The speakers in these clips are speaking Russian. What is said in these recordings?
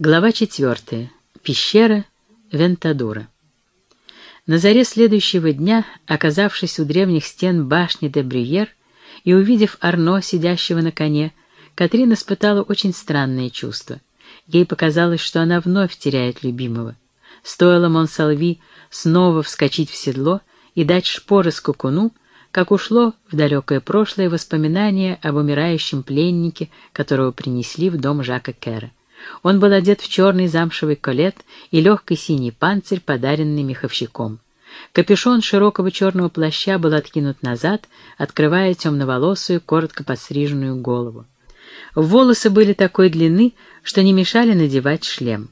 Глава четвертая. Пещера Вентадура. На заре следующего дня, оказавшись у древних стен башни де Брюер и увидев Арно, сидящего на коне, Катрин испытала очень странное чувство. Ей показалось, что она вновь теряет любимого. Стоило Монсалви снова вскочить в седло и дать шпоры скукуну, как ушло в далекое прошлое воспоминание об умирающем пленнике, которого принесли в дом Жака Кэра. Он был одет в черный замшевый колет и легкий синий панцирь, подаренный меховщиком. Капюшон широкого черного плаща был откинут назад, открывая темноволосую, коротко подстриженную голову. Волосы были такой длины, что не мешали надевать шлем.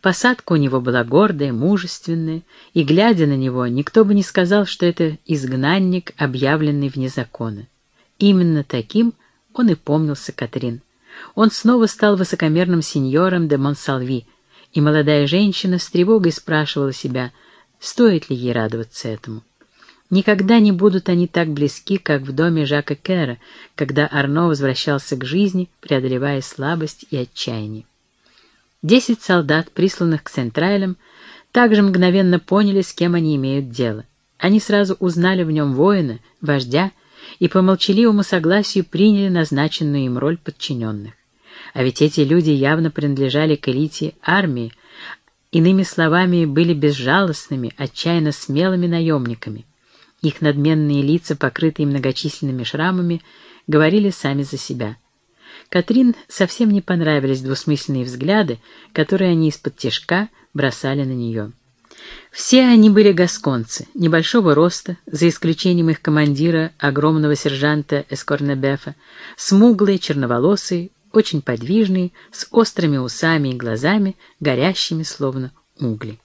Посадка у него была гордая, мужественная, и, глядя на него, никто бы не сказал, что это изгнанник, объявленный вне закона. Именно таким он и помнился Катрин он снова стал высокомерным сеньором де Монсалви, и молодая женщина с тревогой спрашивала себя, стоит ли ей радоваться этому. Никогда не будут они так близки, как в доме Жака Кера, когда Арно возвращался к жизни, преодолевая слабость и отчаяние. Десять солдат, присланных к Центрайлям, также мгновенно поняли, с кем они имеют дело. Они сразу узнали в нем воина, вождя и по молчаливому согласию приняли назначенную им роль подчиненных. А ведь эти люди явно принадлежали к элите армии, иными словами, были безжалостными, отчаянно смелыми наемниками. Их надменные лица, покрытые многочисленными шрамами, говорили сами за себя. Катрин совсем не понравились двусмысленные взгляды, которые они из-под тяжка бросали на нее. Все они были гасконцы, небольшого роста, за исключением их командира, огромного сержанта Эскорнебефа, смуглые, черноволосые, очень подвижные, с острыми усами и глазами, горящими словно угли.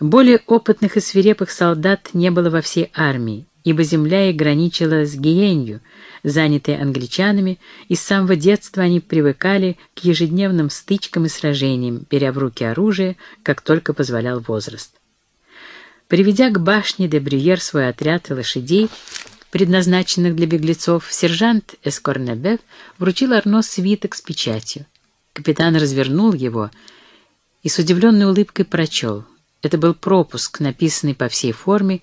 Более опытных и свирепых солдат не было во всей армии, ибо земля их граничила с Гиенью, занятой англичанами, и с самого детства они привыкали к ежедневным стычкам и сражениям, беря в руки оружие, как только позволял возраст. Приведя к башне де Брюер свой отряд и лошадей, предназначенных для беглецов, сержант Эскорнебев вручил Арно свиток с печатью. Капитан развернул его и с удивленной улыбкой прочел. Это был пропуск, написанный по всей форме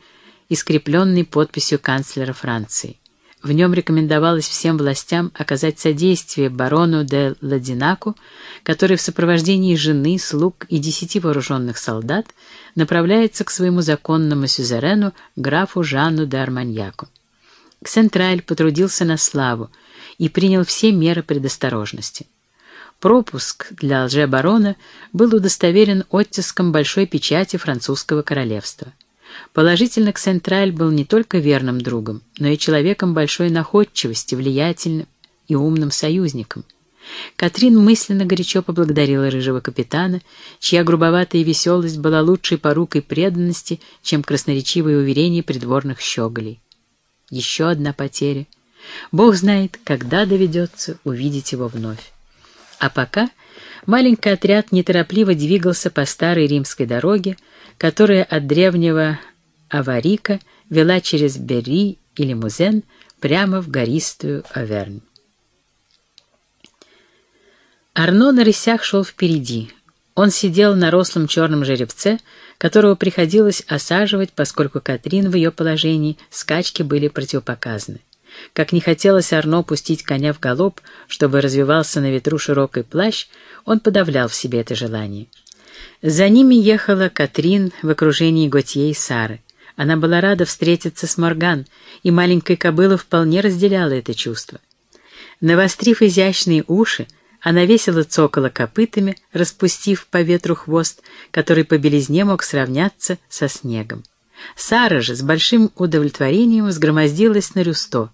и скрепленный подписью канцлера Франции. В нем рекомендовалось всем властям оказать содействие барону де Ладинаку, который в сопровождении жены, слуг и десяти вооруженных солдат направляется к своему законному сюзерену, графу Жанну де Арманьяку. Ксентраль потрудился на славу и принял все меры предосторожности. Пропуск для лже-барона был удостоверен оттиском большой печати французского королевства. Положительно, Ксентраль был не только верным другом, но и человеком большой находчивости, влиятельным и умным союзником. Катрин мысленно горячо поблагодарила рыжего капитана, чья грубоватая веселость была лучшей порукой преданности, чем красноречивые уверения придворных щеголей. Еще одна потеря. Бог знает, когда доведется увидеть его вновь. А пока маленький отряд неторопливо двигался по старой римской дороге, которая от древнего Аварика вела через Бери или Музен прямо в гористую Авернь. Арно на рысях шел впереди. Он сидел на рослом черном жеребце, которого приходилось осаживать, поскольку Катрин в ее положении скачки были противопоказаны. Как не хотелось Арно пустить коня в галоп, чтобы развивался на ветру широкий плащ, он подавлял в себе это желание. За ними ехала Катрин в окружении Готье и Сары. Она была рада встретиться с Морган, и маленькая кобыла вполне разделяла это чувство. Навострив изящные уши, она весело цокала копытами, распустив по ветру хвост, который по белизне мог сравняться со снегом. Сара же с большим удовлетворением взгромоздилась на рюсто.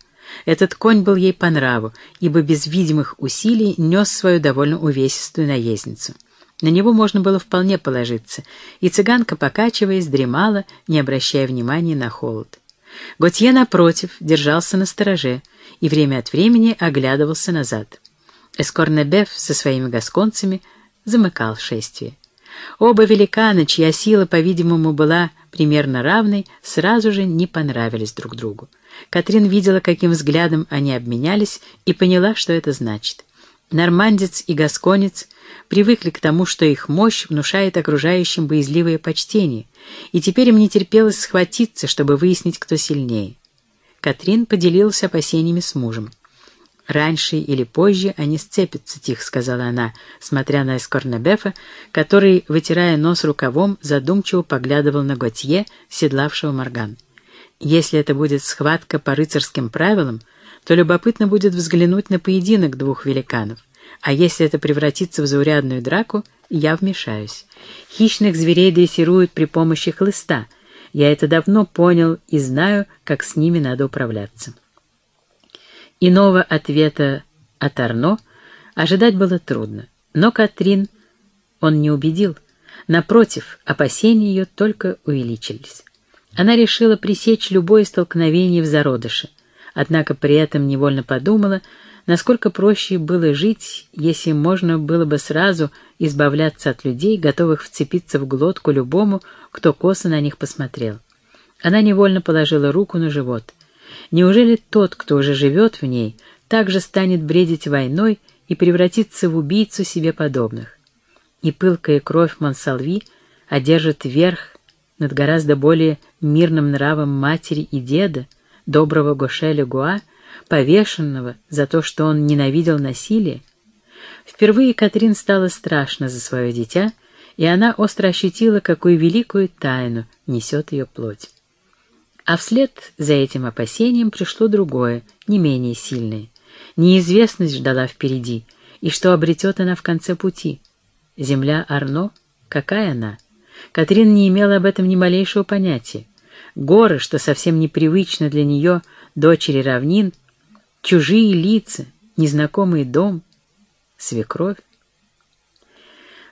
Этот конь был ей по нраву, ибо без видимых усилий нес свою довольно увесистую наездницу. На него можно было вполне положиться, и цыганка, покачиваясь, дремала, не обращая внимания на холод. Готье, напротив, держался на стороже и время от времени оглядывался назад. Эскорнебеф со своими гасконцами замыкал шествие. Оба великана, чья сила, по-видимому, была примерно равной, сразу же не понравились друг другу. Катрин видела, каким взглядом они обменялись, и поняла, что это значит. Нормандец и гасконец привыкли к тому, что их мощь внушает окружающим боязливое почтение, и теперь им не терпелось схватиться, чтобы выяснить, кто сильнее. Катрин поделилась опасениями с мужем. «Раньше или позже они сцепятся», — тихо сказала она, смотря на Эскорнебефа, который, вытирая нос рукавом, задумчиво поглядывал на Готье, седлавшего Морган. «Если это будет схватка по рыцарским правилам, то любопытно будет взглянуть на поединок двух великанов. А если это превратится в заурядную драку, я вмешаюсь. Хищных зверей дрессируют при помощи хлыста. Я это давно понял и знаю, как с ними надо управляться. Иного ответа от Арно ожидать было трудно. Но Катрин он не убедил. Напротив, опасения ее только увеличились. Она решила пресечь любое столкновение в зародыше — однако при этом невольно подумала, насколько проще было жить, если можно было бы сразу избавляться от людей, готовых вцепиться в глотку любому, кто косо на них посмотрел. Она невольно положила руку на живот. Неужели тот, кто уже живет в ней, также станет бредить войной и превратиться в убийцу себе подобных? И пылкая кровь Монсалви одержит верх над гораздо более мирным нравом матери и деда, доброго Гошеля Гуа, повешенного за то, что он ненавидел насилие, впервые Катрин стало страшно за свое дитя, и она остро ощутила, какую великую тайну несет ее плоть. А вслед за этим опасением пришло другое, не менее сильное. Неизвестность ждала впереди, и что обретет она в конце пути. Земля Арно? Какая она? Катрин не имела об этом ни малейшего понятия горы, что совсем непривычно для нее, дочери равнин, чужие лица, незнакомый дом, свекровь.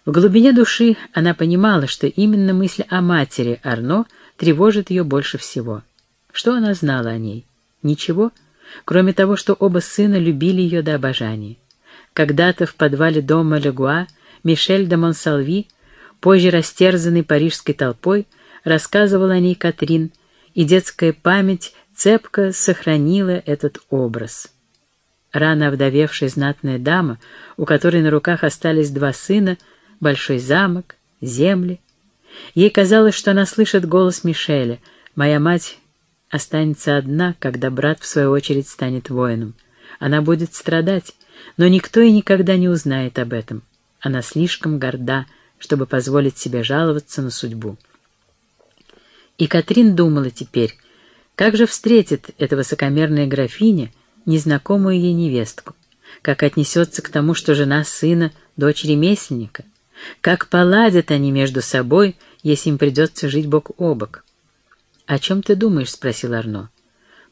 В глубине души она понимала, что именно мысль о матери Арно тревожит ее больше всего. Что она знала о ней? Ничего, кроме того, что оба сына любили ее до обожания. Когда-то в подвале дома Легуа Мишель де Монсалви, позже растерзанный парижской толпой, рассказывала о ней Катрин, и детская память цепко сохранила этот образ. Рано овдовевшая знатная дама, у которой на руках остались два сына, большой замок, земли. Ей казалось, что она слышит голос Мишеля. «Моя мать останется одна, когда брат, в свою очередь, станет воином. Она будет страдать, но никто и никогда не узнает об этом. Она слишком горда, чтобы позволить себе жаловаться на судьбу». И Катрин думала теперь, как же встретит эта высокомерная графиня незнакомую ей невестку, как отнесется к тому, что жена сына — дочь ремесленника, как поладят они между собой, если им придется жить бок о бок. «О чем ты думаешь?» — спросил Арно.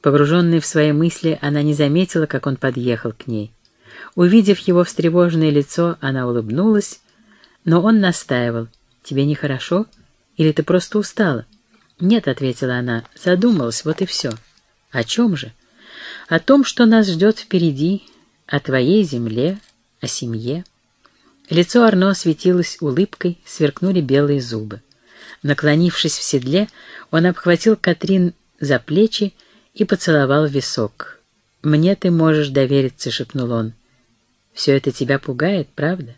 Погруженная в свои мысли, она не заметила, как он подъехал к ней. Увидев его встревоженное лицо, она улыбнулась, но он настаивал. «Тебе нехорошо? Или ты просто устала?» «Нет», — ответила она, — задумалась, вот и все. «О чем же?» «О том, что нас ждет впереди, о твоей земле, о семье». Лицо Арно светилось улыбкой, сверкнули белые зубы. Наклонившись в седле, он обхватил Катрин за плечи и поцеловал висок. «Мне ты можешь довериться», — шепнул он. «Все это тебя пугает, правда?»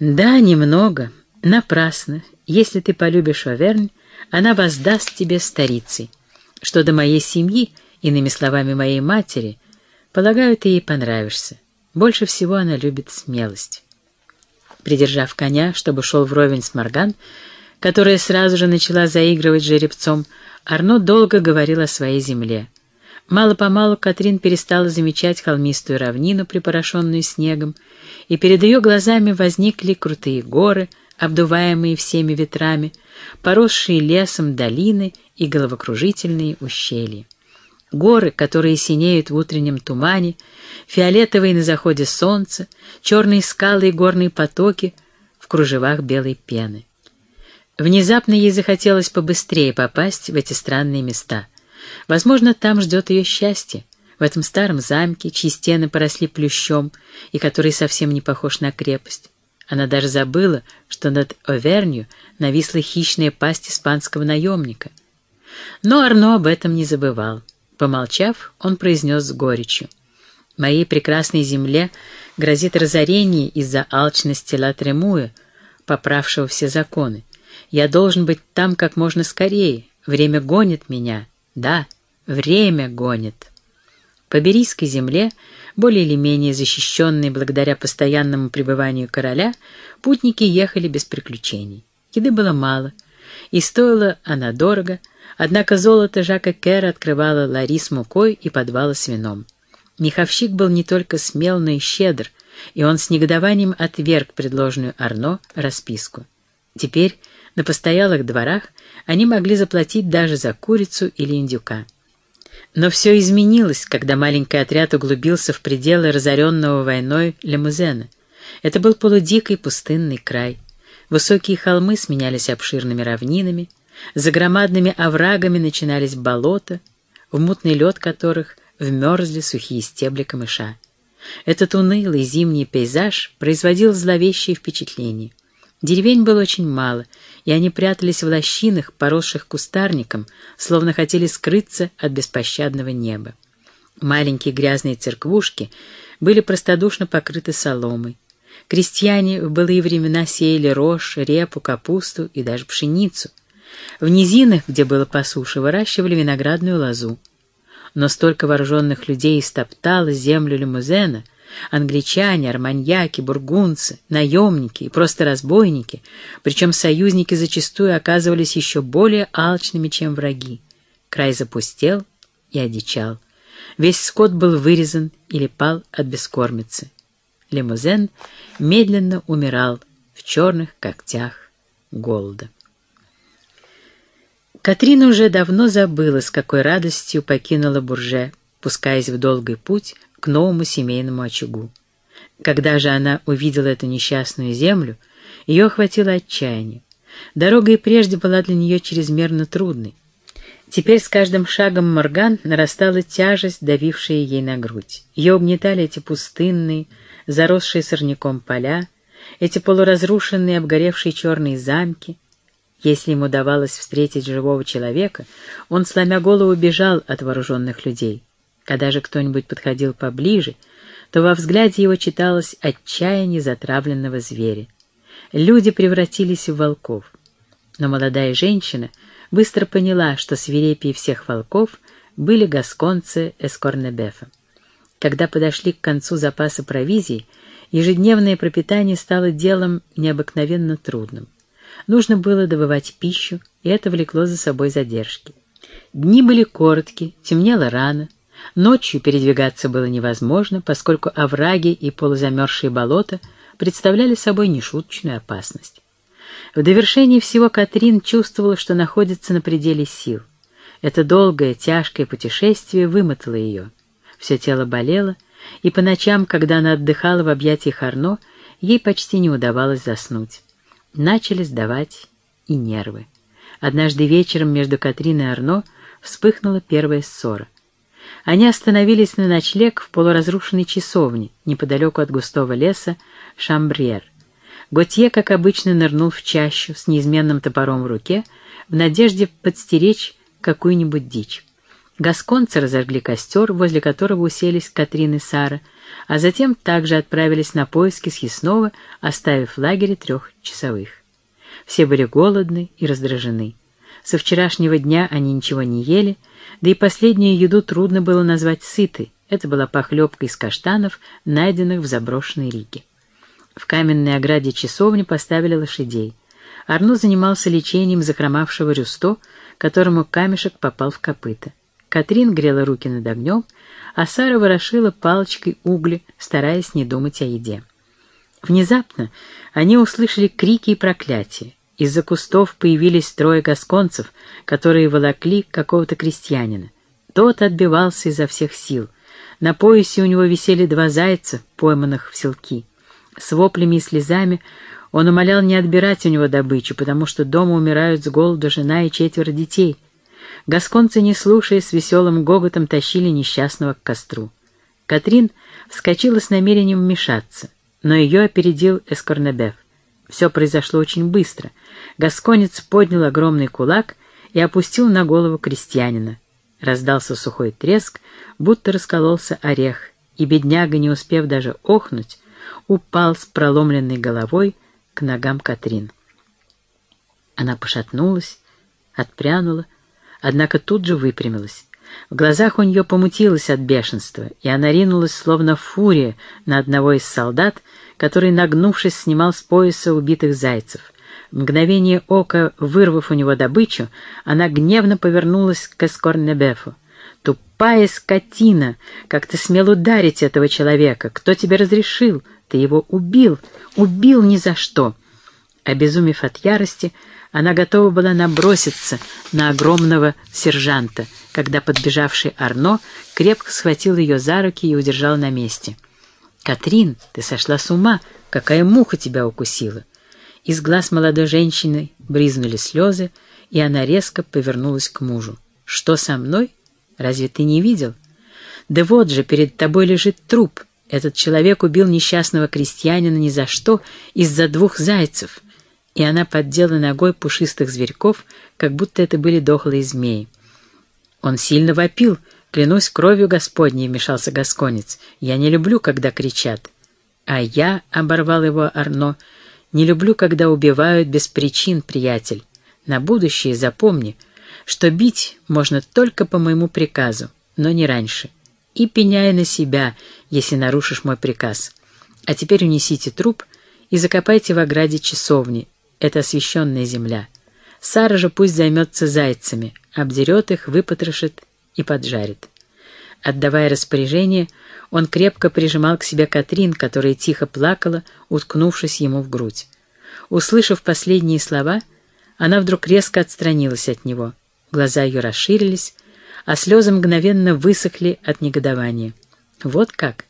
«Да, немного. Напрасно. Если ты полюбишь Овернь, она воздаст тебе старицей. Что до моей семьи, иными словами, моей матери, полагаю, ты ей понравишься. Больше всего она любит смелость. Придержав коня, чтобы шел вровень с Морган, которая сразу же начала заигрывать жеребцом, Арно долго говорил о своей земле. Мало-помалу Катрин перестала замечать холмистую равнину, припорошенную снегом, и перед ее глазами возникли крутые горы — обдуваемые всеми ветрами, поросшие лесом долины и головокружительные ущелья. Горы, которые синеют в утреннем тумане, фиолетовые на заходе солнца, черные скалы и горные потоки в кружевах белой пены. Внезапно ей захотелось побыстрее попасть в эти странные места. Возможно, там ждет ее счастье, в этом старом замке, чьи стены поросли плющом и который совсем не похож на крепость. Она даже забыла, что над Овернью нависла хищная пасть испанского наемника. Но Арно об этом не забывал. Помолчав, он произнес с горечью. Моей прекрасной земле грозит разорение из-за алчности Латремуя, поправшего все законы. Я должен быть там как можно скорее. Время гонит меня. Да, время гонит. По Берийской земле, более или менее защищенной благодаря постоянному пребыванию короля, путники ехали без приключений. Еды было мало, и стоила она дорого, однако золото Жака Кэра открывало лари с мукой и подвалы с вином. Меховщик был не только смел, но и щедр, и он с негодованием отверг предложенную Арно расписку. Теперь на постоялых дворах они могли заплатить даже за курицу или индюка. Но все изменилось, когда маленький отряд углубился в пределы разоренного войной Лемузена. Это был полудикий пустынный край. Высокие холмы сменялись обширными равнинами, за громадными оврагами начинались болота, в мутный лед которых вмерзли сухие стебли камыша. Этот унылый зимний пейзаж производил зловещее впечатление. Деревень было очень мало, и они прятались в лощинах, поросших кустарником, словно хотели скрыться от беспощадного неба. Маленькие грязные церквушки были простодушно покрыты соломой. Крестьяне в былые времена сеяли рожь, репу, капусту и даже пшеницу. В низинах, где было по суше, выращивали виноградную лозу но столько вооруженных людей истоптало землю лимузена, англичане, арманьяки, бургунцы, наемники и просто разбойники, причем союзники зачастую оказывались еще более алчными, чем враги. Край запустел и одичал. Весь скот был вырезан или пал от бескормицы. Лимузен медленно умирал в черных когтях голода. Катрина уже давно забыла, с какой радостью покинула Бурже, пускаясь в долгий путь к новому семейному очагу. Когда же она увидела эту несчастную землю, ее охватило отчаяние. Дорога и прежде была для нее чрезмерно трудной. Теперь с каждым шагом Морган нарастала тяжесть, давившая ей на грудь. Ее угнетали эти пустынные, заросшие сорняком поля, эти полуразрушенные обгоревшие черные замки — если ему давалось встретить живого человека, он, сломя голову, бежал от вооруженных людей. Когда же кто-нибудь подходил поближе, то во взгляде его читалось отчаяние затравленного зверя. Люди превратились в волков. Но молодая женщина быстро поняла, что свирепее всех волков были гасконцы Эскорнебефа. Когда подошли к концу запаса провизии, ежедневное пропитание стало делом необыкновенно трудным. Нужно было добывать пищу, и это влекло за собой задержки. Дни были короткие, темнело рано. Ночью передвигаться было невозможно, поскольку овраги и полузамерзшие болота представляли собой нешуточную опасность. В довершении всего Катрин чувствовала, что находится на пределе сил. Это долгое, тяжкое путешествие вымотало ее. Все тело болело, и по ночам, когда она отдыхала в объятиях Арно, ей почти не удавалось заснуть. Начали сдавать и нервы. Однажды вечером между Катриной и Арно вспыхнула первая ссора. Они остановились на ночлег в полуразрушенной часовне, неподалеку от густого леса Шамбрьер. Готье, как обычно, нырнул в чащу с неизменным топором в руке в надежде подстеречь какую-нибудь дичь. Гасконцы разожгли костер, возле которого уселись Катрин и Сара, а затем также отправились на поиски съестного, оставив в лагере трех часовых. Все были голодны и раздражены. Со вчерашнего дня они ничего не ели, да и последнюю еду трудно было назвать сытой. Это была похлебка из каштанов, найденных в заброшенной Риге. В каменной ограде часовни поставили лошадей. Арно занимался лечением захромавшего Рюсто, которому камешек попал в копыта. Катрин грела руки над огнем, а Сара ворошила палочкой угли, стараясь не думать о еде. Внезапно они услышали крики и проклятия. Из-за кустов появились трое гасконцев, которые волокли какого-то крестьянина. Тот отбивался изо всех сил. На поясе у него висели два зайца, пойманных в селки. С воплями и слезами он умолял не отбирать у него добычу, потому что дома умирают с голода жена и четверо детей — Гасконцы, не слушая, с веселым гоготом тащили несчастного к костру. Катрин вскочила с намерением вмешаться, но ее опередил Эскорнебеф. Все произошло очень быстро. Гасконец поднял огромный кулак и опустил на голову крестьянина. Раздался сухой треск, будто раскололся орех, и бедняга, не успев даже охнуть, упал с проломленной головой к ногам Катрин. Она пошатнулась, отпрянула, однако тут же выпрямилась. В глазах у нее помутилось от бешенства, и она ринулась, словно фурия, на одного из солдат, который, нагнувшись, снимал с пояса убитых зайцев. В мгновение ока, вырвав у него добычу, она гневно повернулась к Эскорнебефу. «Тупая скотина! Как ты смел ударить этого человека? Кто тебе разрешил? Ты его убил! Убил ни за что!» Обезумев от ярости, она готова была наброситься на огромного сержанта, когда подбежавший Арно крепко схватил ее за руки и удержал на месте. «Катрин, ты сошла с ума! Какая муха тебя укусила!» Из глаз молодой женщины брызнули слезы, и она резко повернулась к мужу. «Что со мной? Разве ты не видел? Да вот же, перед тобой лежит труп. Этот человек убил несчастного крестьянина ни за что, из-за двух зайцев» и она поддела ногой пушистых зверьков, как будто это были дохлые змеи. Он сильно вопил, клянусь кровью Господней, вмешался Гасконец. Я не люблю, когда кричат. А я, — оборвал его Арно, — не люблю, когда убивают без причин, приятель. На будущее запомни, что бить можно только по моему приказу, но не раньше. И пеняя на себя, если нарушишь мой приказ. А теперь унесите труп и закопайте в ограде часовни, это освященная земля. Сара же пусть займется зайцами, обдерет их, выпотрошит и поджарит. Отдавая распоряжение, он крепко прижимал к себе Катрин, которая тихо плакала, уткнувшись ему в грудь. Услышав последние слова, она вдруг резко отстранилась от него. Глаза ее расширились, а слезы мгновенно высохли от негодования. «Вот как?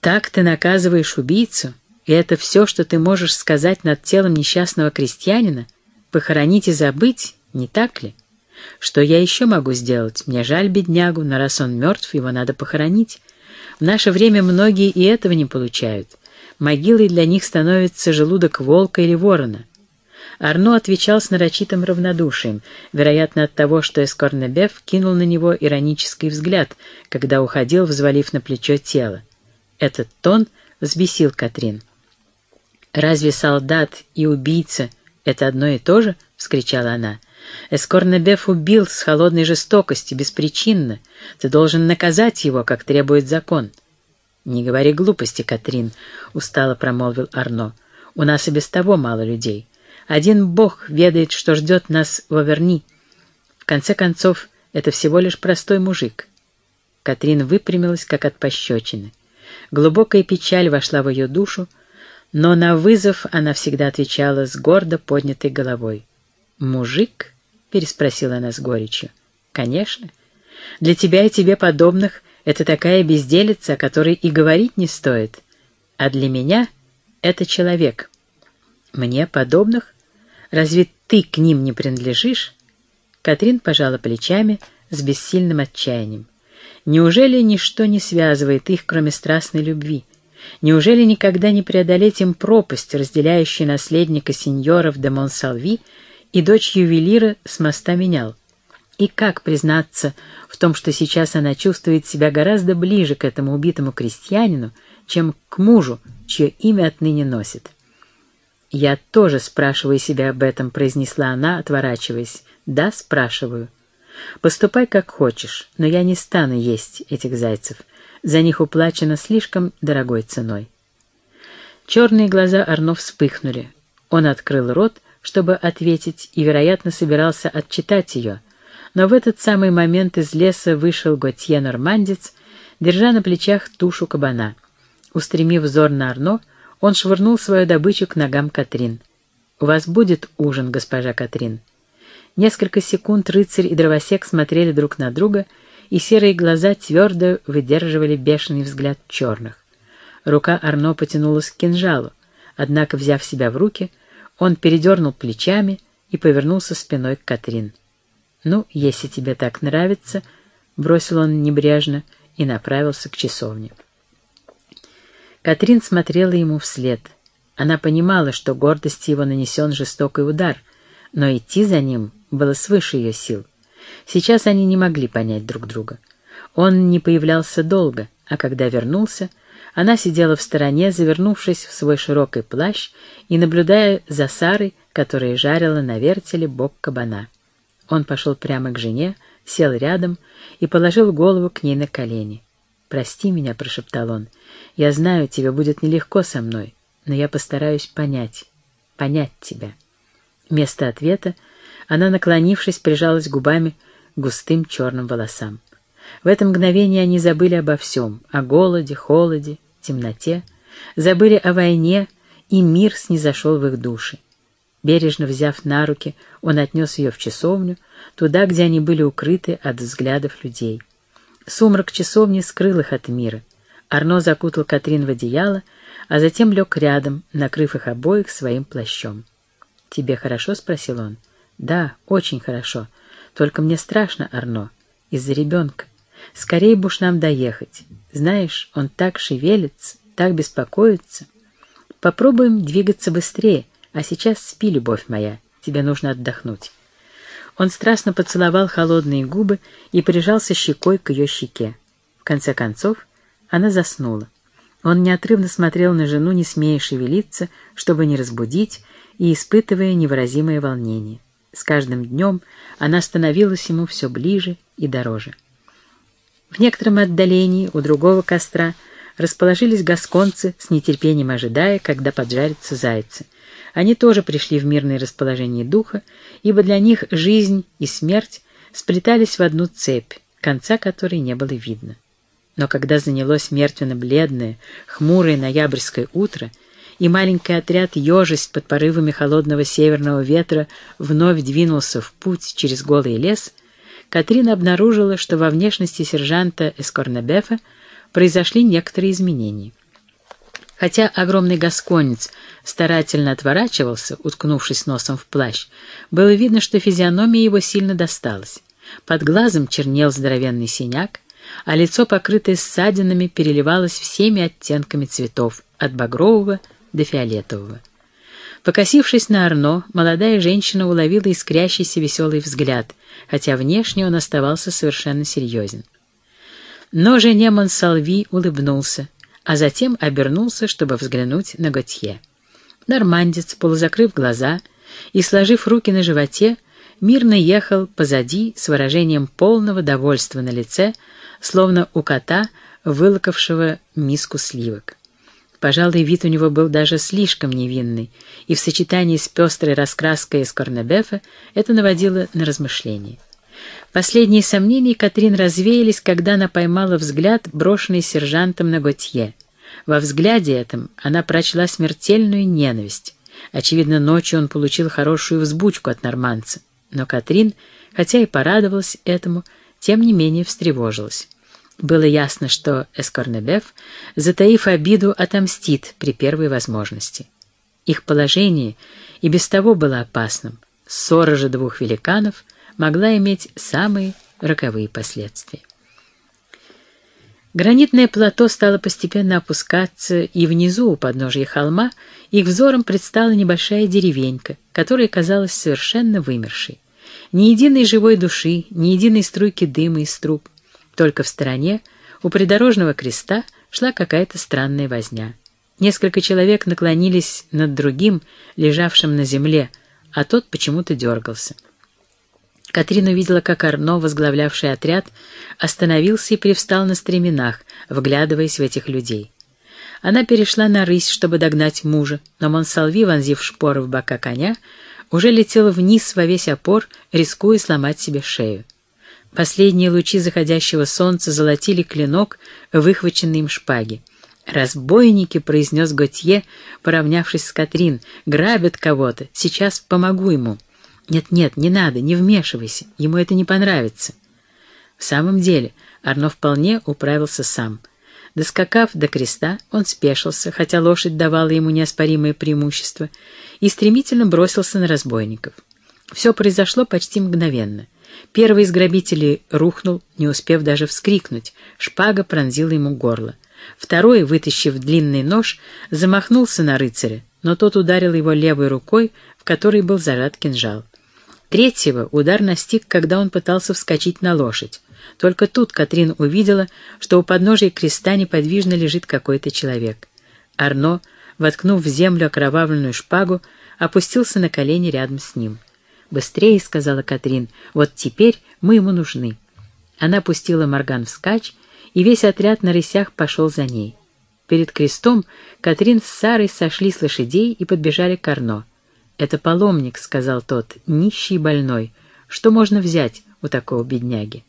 Так ты наказываешь убийцу?» И это все, что ты можешь сказать над телом несчастного крестьянина? Похоронить и забыть, не так ли? Что я еще могу сделать? Мне жаль беднягу, но раз он мертв, его надо похоронить. В наше время многие и этого не получают. Могилой для них становится желудок волка или ворона. Арно отвечал с нарочитым равнодушием, вероятно от того, что Эскорнебеф кинул на него иронический взгляд, когда уходил, взвалив на плечо тело. Этот тон взбесил Катрин. «Разве солдат и убийца — это одно и то же?» — вскричала она. «Эскорнебеф убил с холодной жестокостью, беспричинно. Ты должен наказать его, как требует закон». «Не говори глупости, Катрин», — устало промолвил Арно. «У нас и без того мало людей. Один бог ведает, что ждет нас в Аверни. В конце концов, это всего лишь простой мужик». Катрин выпрямилась, как от пощечины. Глубокая печаль вошла в ее душу, но на вызов она всегда отвечала с гордо поднятой головой. «Мужик?» — переспросила она с горечью. «Конечно. Для тебя и тебе подобных это такая безделица, о которой и говорить не стоит. А для меня это человек. Мне подобных? Разве ты к ним не принадлежишь?» Катрин пожала плечами с бессильным отчаянием. Неужели ничто не связывает их, кроме страстной любви? Неужели никогда не преодолеть им пропасть, разделяющую наследника сеньоров де Монсалви и дочь ювелира с моста менял? И как признаться в том, что сейчас она чувствует себя гораздо ближе к этому убитому крестьянину, чем к мужу, чье имя отныне носит? «Я тоже спрашиваю себя об этом», — произнесла она, отворачиваясь. «Да, спрашиваю. Поступай как хочешь, но я не стану есть этих зайцев. За них уплачено слишком дорогой ценой. Черные глаза Арно вспыхнули. Он открыл рот, чтобы ответить, и, вероятно, собирался отчитать ее. Но в этот самый момент из леса вышел Готье Нормандец, держа на плечах тушу кабана. Устремив взор на Арно, он швырнул свою добычу к ногам Катрин. «У вас будет ужин, госпожа Катрин». Несколько секунд рыцарь и дровосек смотрели друг на друга, и серые глаза твердо выдерживали бешеный взгляд черных. Рука Арно потянулась к кинжалу, однако, взяв себя в руки, он передернул плечами и повернулся спиной к Катрин. «Ну, если тебе так нравится», — бросил он небрежно и направился к часовне. Катрин смотрела ему вслед. Она понимала, что гордости его нанесен жестокий удар, но идти за ним было свыше ее сил. Сейчас они не могли понять друг друга. Он не появлялся долго, а когда вернулся, она сидела в стороне, завернувшись в свой широкий плащ и наблюдая за Сарой, которая жарила на вертеле бок кабана. Он пошел прямо к жене, сел рядом и положил голову к ней на колени. «Прости меня», — прошептал он. «Я знаю, тебе будет нелегко со мной, но я постараюсь понять, понять тебя». Вместо ответа она, наклонившись, прижалась губами к густым черным волосам. В это мгновение они забыли обо всем — о голоде, холоде, темноте, забыли о войне, и мир снизошел в их души. Бережно взяв на руки, он отнес ее в часовню, туда, где они были укрыты от взглядов людей. Сумрак часовни скрыл их от мира. Арно закутал Катрин в одеяло, а затем лег рядом, накрыв их обоих своим плащом. «Тебе хорошо?» — спросил он. «Да, очень хорошо. Только мне страшно, Арно, из-за ребенка. Скорее бы уж нам доехать. Знаешь, он так шевелится, так беспокоится. Попробуем двигаться быстрее, а сейчас спи, любовь моя, тебе нужно отдохнуть». Он страстно поцеловал холодные губы и прижался щекой к ее щеке. В конце концов, она заснула. Он неотрывно смотрел на жену, не смея шевелиться, чтобы не разбудить, и испытывая невыразимое волнение. С каждым днем она становилась ему все ближе и дороже. В некотором отдалении у другого костра расположились гасконцы, с нетерпением ожидая, когда поджарятся зайцы. Они тоже пришли в мирное расположение духа, ибо для них жизнь и смерть сплетались в одну цепь, конца которой не было видно. Но когда занялось мертвенно-бледное, хмурое ноябрьское утро, и маленький отряд, ежась под порывами холодного северного ветра, вновь двинулся в путь через голый лес, Катрина обнаружила, что во внешности сержанта Эскорнебефа произошли некоторые изменения. Хотя огромный гасконец старательно отворачивался, уткнувшись носом в плащ, было видно, что физиономия его сильно досталась. Под глазом чернел здоровенный синяк, а лицо, покрытое ссадинами, переливалось всеми оттенками цветов, от багрового до фиолетового. Покосившись на Арно, молодая женщина уловила искрящийся веселый взгляд, хотя внешне он оставался совершенно серьезен. Но жене Монсалви улыбнулся, а затем обернулся, чтобы взглянуть на Готье. Нормандец, полузакрыв глаза и сложив руки на животе, мирно ехал позади с выражением полного довольства на лице, словно у кота, вылокавшего миску сливок. Пожалуй, вид у него был даже слишком невинный, и в сочетании с пестрой раскраской из Корнебефа это наводило на размышления. Последние сомнения Катрин развеялись, когда она поймала взгляд, брошенный сержантом на Готье. Во взгляде этом она прочла смертельную ненависть. Очевидно, ночью он получил хорошую взбучку от норманца. Но Катрин, хотя и порадовалась этому, тем не менее встревожилась. Было ясно, что Эскорнебеф, затаив обиду, отомстит при первой возможности. Их положение и без того было опасным. Ссора же двух великанов могла иметь самые роковые последствия. Гранитное плато стало постепенно опускаться, и внизу, у подножия холма, их взором предстала небольшая деревенька, которая казалась совершенно вымершей. Ни единой живой души, ни единой струйки дыма из труб — только в стороне, у придорожного креста, шла какая-то странная возня. Несколько человек наклонились над другим, лежавшим на земле, а тот почему-то дергался. Катрина увидела, как Арно, возглавлявший отряд, остановился и привстал на стременах, вглядываясь в этих людей. Она перешла на рысь, чтобы догнать мужа, но Монсалви, вонзив шпоры в бока коня, уже летел вниз во весь опор, рискуя сломать себе шею. Последние лучи заходящего солнца золотили клинок, выхваченный им шпаги. «Разбойники», — произнес Готье, поравнявшись с Катрин, — «грабят кого-то. Сейчас помогу ему». «Нет-нет, не надо, не вмешивайся. Ему это не понравится». В самом деле, Арно вполне управился сам. Доскакав до креста, он спешился, хотя лошадь давала ему неоспоримое преимущество, и стремительно бросился на разбойников. Все произошло почти мгновенно — Первый из грабителей рухнул, не успев даже вскрикнуть. Шпага пронзила ему горло. Второй, вытащив длинный нож, замахнулся на рыцаря, но тот ударил его левой рукой, в которой был зажат кинжал. Третьего удар настиг, когда он пытался вскочить на лошадь. Только тут Катрин увидела, что у подножия креста неподвижно лежит какой-то человек. Арно, воткнув в землю окровавленную шпагу, опустился на колени рядом с ним. «Быстрее», — сказала Катрин, — «вот теперь мы ему нужны». Она пустила Морган вскачь, и весь отряд на рысях пошел за ней. Перед крестом Катрин с Сарой сошли с лошадей и подбежали к Арно. «Это паломник», — сказал тот, — «нищий больной. Что можно взять у такого бедняги?»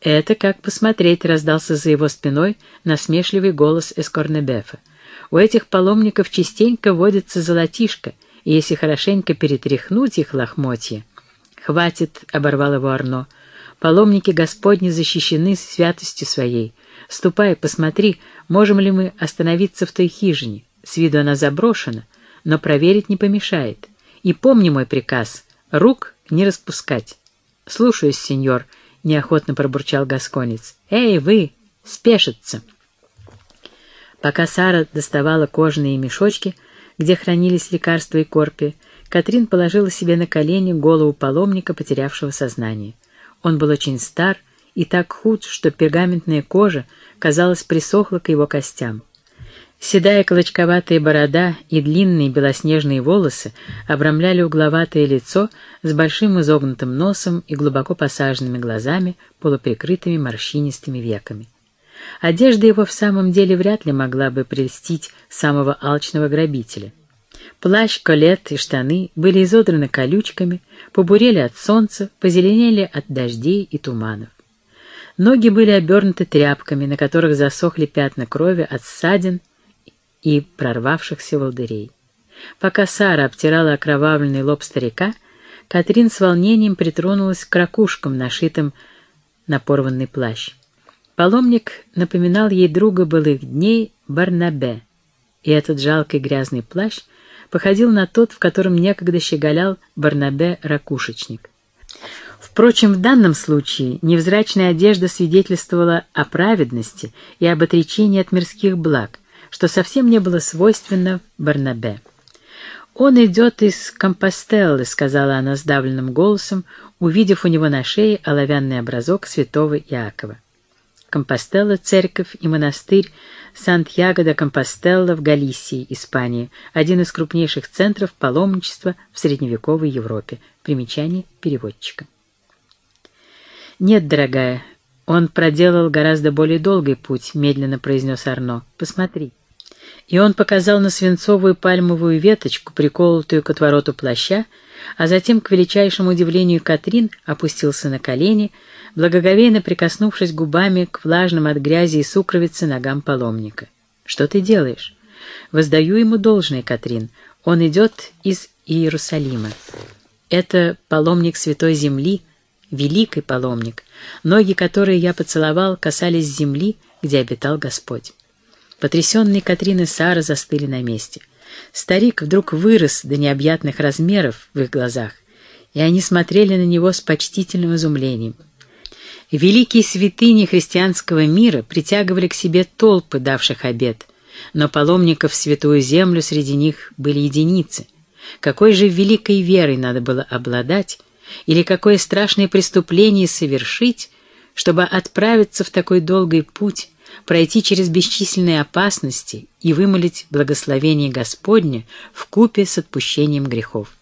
«Это как посмотреть», — раздался за его спиной насмешливый голос Эскорнебефа. «У этих паломников частенько водится золотишко, и если хорошенько перетряхнуть их лохмотья...» «Хватит», — оборвал его Арно, — «паломники Господни защищены святостью своей. Ступай, посмотри, можем ли мы остановиться в той хижине. С виду она заброшена, но проверить не помешает. И помни мой приказ — рук не распускать. Слушаюсь, сеньор, — неохотно пробурчал Гасконец. Эй, вы, спешиться! Пока Сара доставала кожаные мешочки, где хранились лекарства и корпи, Катрин положила себе на колени голову паломника, потерявшего сознание. Он был очень стар и так худ, что пергаментная кожа, казалось, присохла к его костям. Седая клочковатая борода и длинные белоснежные волосы обрамляли угловатое лицо с большим изогнутым носом и глубоко посаженными глазами, полуприкрытыми морщинистыми веками. Одежда его в самом деле вряд ли могла бы прельстить самого алчного грабителя. Плащ, колет и штаны были изодраны колючками, побурели от солнца, позеленели от дождей и туманов. Ноги были обернуты тряпками, на которых засохли пятна крови от ссадин и прорвавшихся волдырей. Пока Сара обтирала окровавленный лоб старика, Катрин с волнением притронулась к ракушкам, нашитым на порванный плащ. Паломник напоминал ей друга былых дней Барнабе, и этот жалкий грязный плащ походил на тот, в котором некогда щеголял Барнабе-ракушечник. Впрочем, в данном случае невзрачная одежда свидетельствовала о праведности и об отречении от мирских благ, что совсем не было свойственно Барнабе. «Он идет из Компостеллы», — сказала она сдавленным голосом, увидев у него на шее оловянный образок святого Иакова. Компостелла — церковь и монастырь Сантьяго де Компостелла в Галисии, Испания, один из крупнейших центров паломничества в средневековой Европе. Примечание переводчика. «Нет, дорогая, он проделал гораздо более долгий путь», — медленно произнес Арно. «Посмотри» и он показал на свинцовую пальмовую веточку, приколотую к отвороту плаща, а затем, к величайшему удивлению Катрин, опустился на колени, благоговейно прикоснувшись губами к влажным от грязи и сукровицы ногам паломника. «Что ты делаешь?» «Воздаю ему должное, Катрин. Он идет из Иерусалима. Это паломник Святой Земли, великий паломник, ноги, которые я поцеловал, касались земли, где обитал Господь». Потрясенные Катрин и Сара застыли на месте. Старик вдруг вырос до необъятных размеров в их глазах, и они смотрели на него с почтительным изумлением. Великие святыни христианского мира притягивали к себе толпы, давших обед, но паломников в святую землю среди них были единицы. Какой же великой верой надо было обладать, или какое страшное преступление совершить, чтобы отправиться в такой долгий путь, пройти через бесчисленные опасности и вымолить благословение Господне в купе с отпущением грехов.